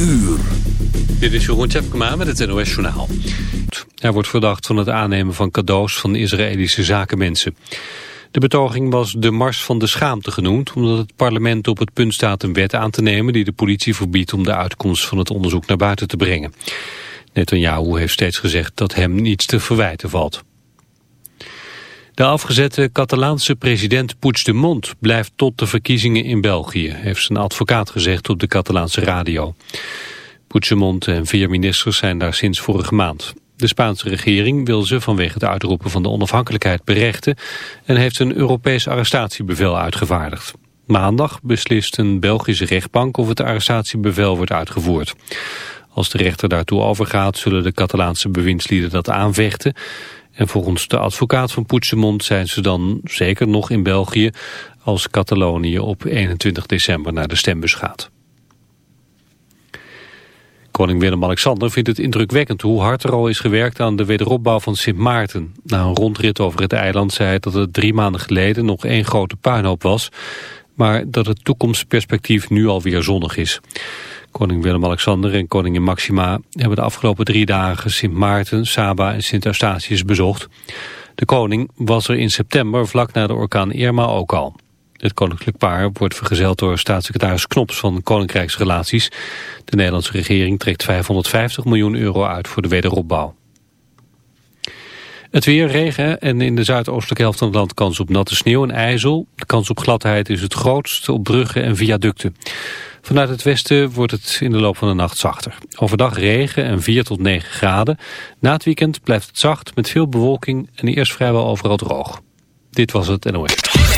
uur. Dit is Jeroen Tjepkema met het NOS Journaal. Hij wordt verdacht van het aannemen van cadeaus van Israëlische zakenmensen. De betoging was de Mars van de Schaamte genoemd... omdat het parlement op het punt staat een wet aan te nemen... die de politie verbiedt om de uitkomst van het onderzoek naar buiten te brengen. Netanyahu heeft steeds gezegd dat hem niets te verwijten valt. De afgezette Catalaanse president Puigdemont blijft tot de verkiezingen in België, heeft zijn advocaat gezegd op de Catalaanse radio. Puigdemont en vier ministers zijn daar sinds vorige maand. De Spaanse regering wil ze vanwege het uitroepen van de onafhankelijkheid berechten en heeft een Europees arrestatiebevel uitgevaardigd. Maandag beslist een Belgische rechtbank of het arrestatiebevel wordt uitgevoerd. Als de rechter daartoe overgaat zullen de Catalaanse bewindslieden dat aanvechten en volgens de advocaat van Puigdemont zijn ze dan zeker nog in België als Catalonië op 21 december naar de stembus gaat. Koning Willem-Alexander vindt het indrukwekkend hoe hard er al is gewerkt aan de wederopbouw van Sint Maarten. Na een rondrit over het eiland zei hij dat het drie maanden geleden nog één grote puinhoop was, maar dat het toekomstperspectief nu alweer zonnig is. Koning Willem-Alexander en koningin Maxima hebben de afgelopen drie dagen Sint Maarten, Saba en Sint Eustatius bezocht. De koning was er in september vlak na de orkaan Irma ook al. Het koninklijk paar wordt vergezeld door staatssecretaris Knops van Koninkrijksrelaties. De Nederlandse regering trekt 550 miljoen euro uit voor de wederopbouw. Het weer, regen en in de zuidoostelijke helft van het land kans op natte sneeuw en ijzel. De kans op gladheid is het grootst op bruggen en viaducten. Vanuit het westen wordt het in de loop van de nacht zachter. Overdag regen en 4 tot 9 graden. Na het weekend blijft het zacht met veel bewolking en eerst vrijwel overal droog. Dit was het NOS.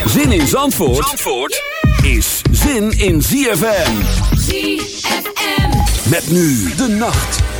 Zin in Zandvoort, Zandvoort is zin in ZFM. ZFM. Met nu de nacht.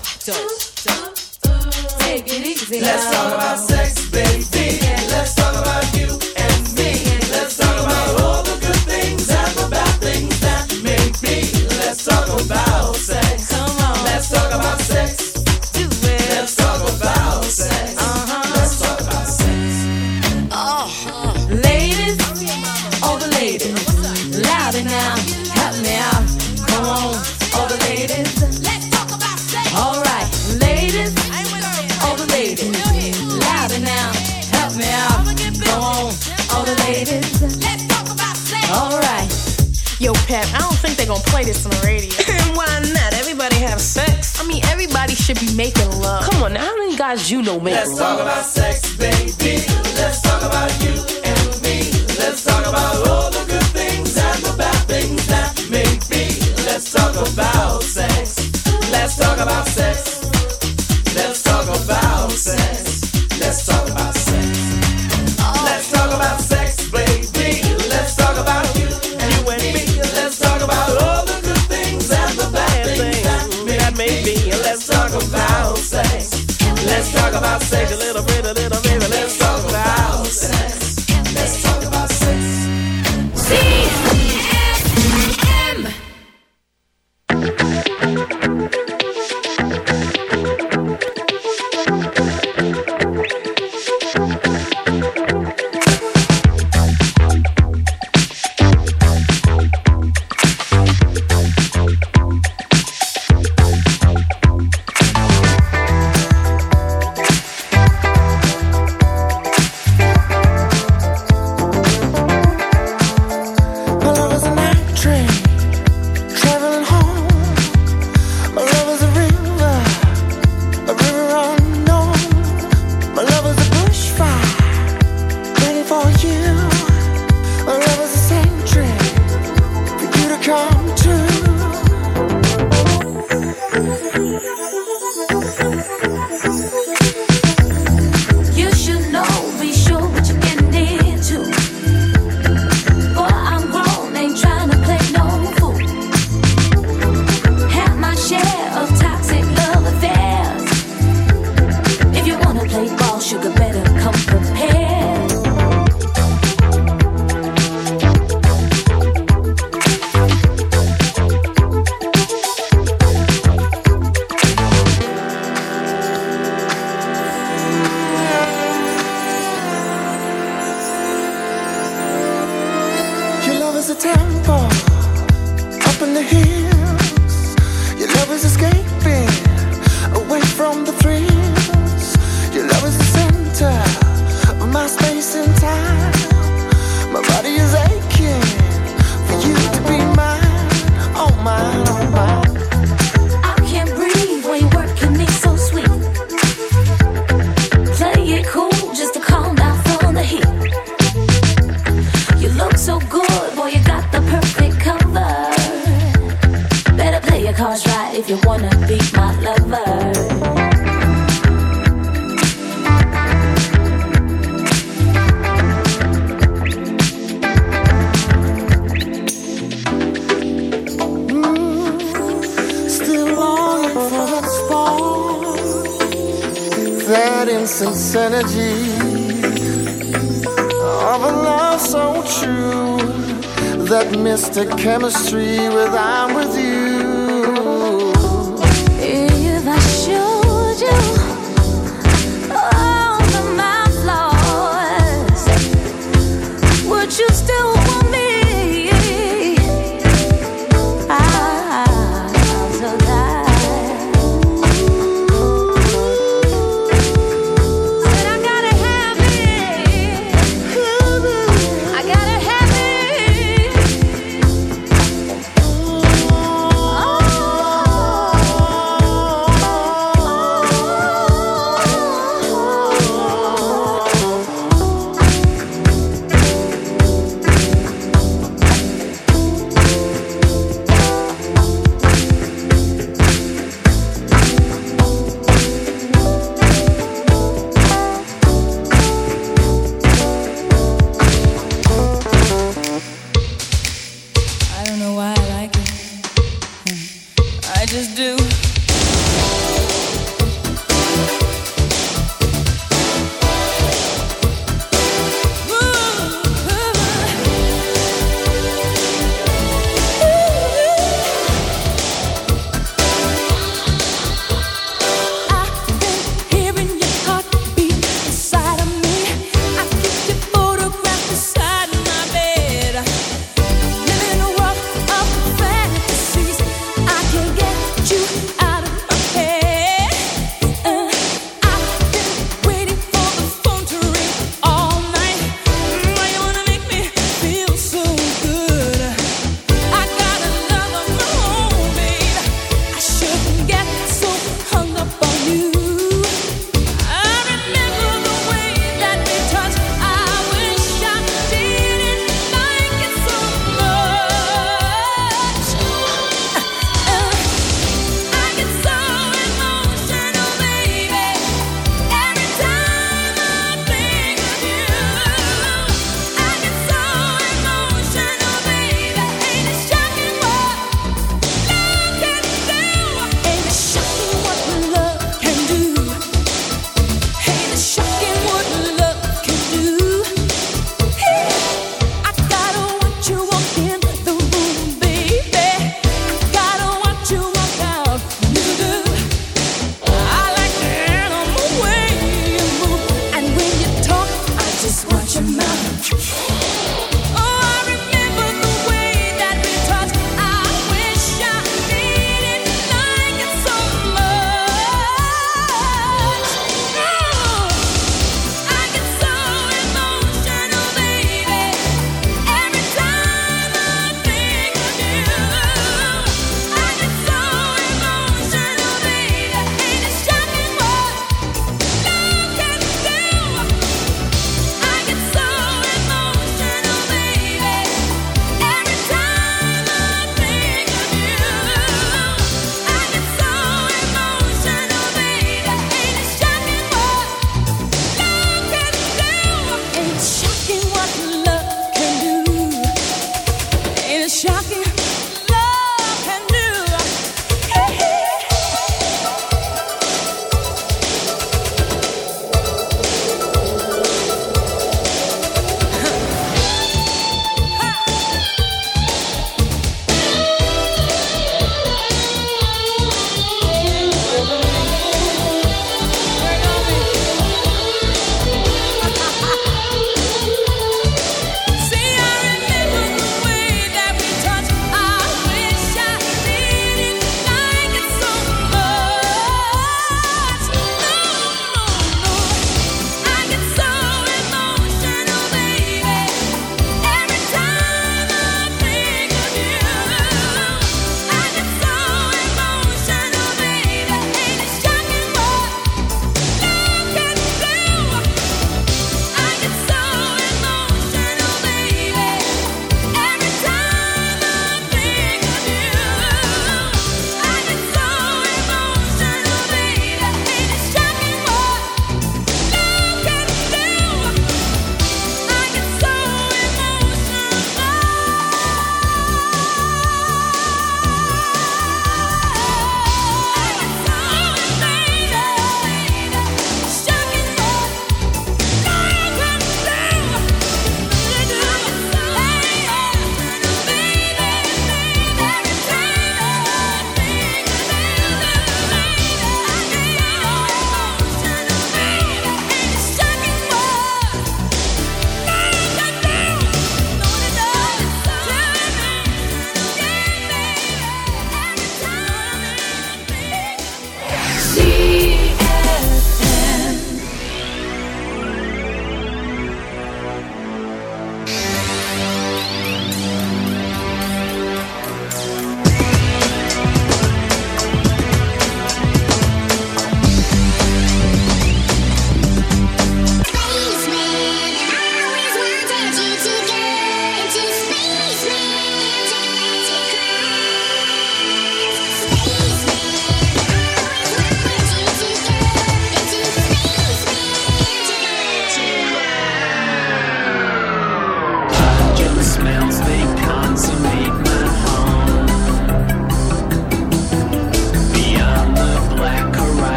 so true, that mystic chemistry with I'm with you.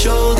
shoulder.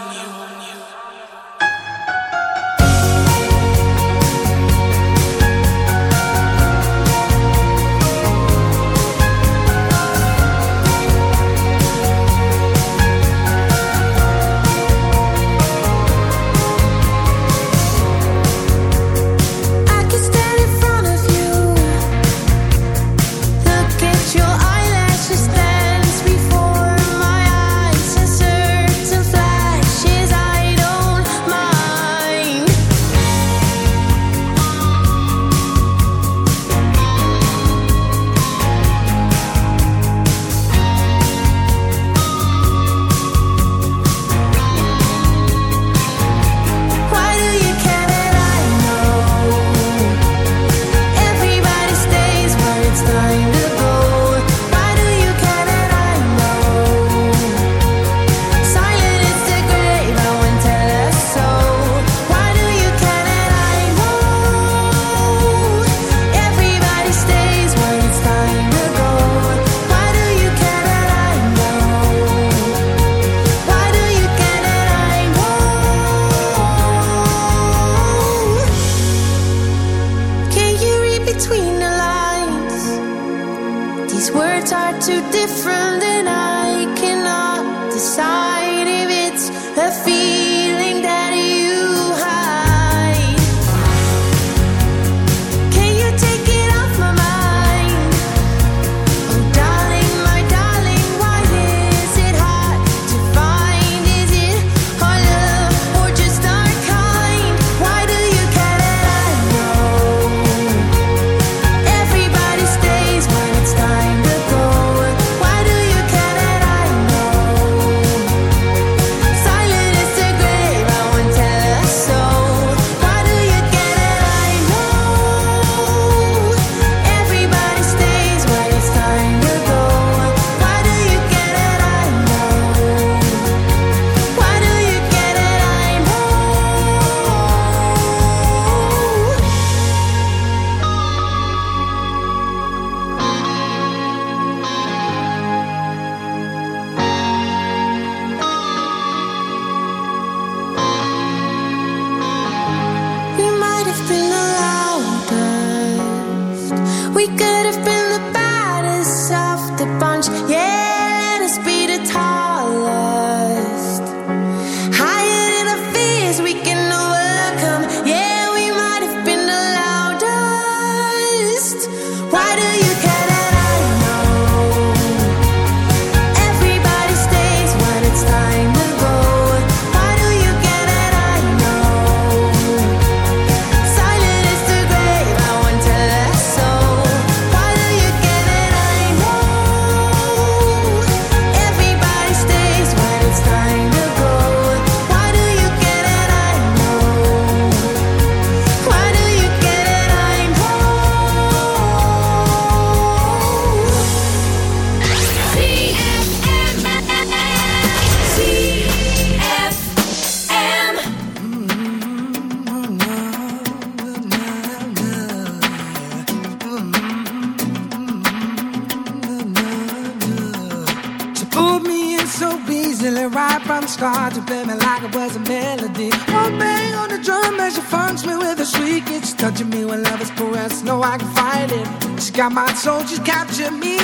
bang on the drum as she funks me with a shriek. It's touching me when love is pressed. No, I can fight it. She got my soul, she's captured me.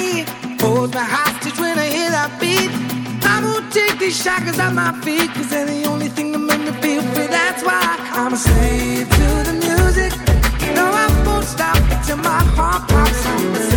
Holds my hostage when I hear that beat. I won't take these shackles off my feet, cause they're the only thing that make me feel free. That's why I'm a slave to the music. No, I won't stop till my heart pops.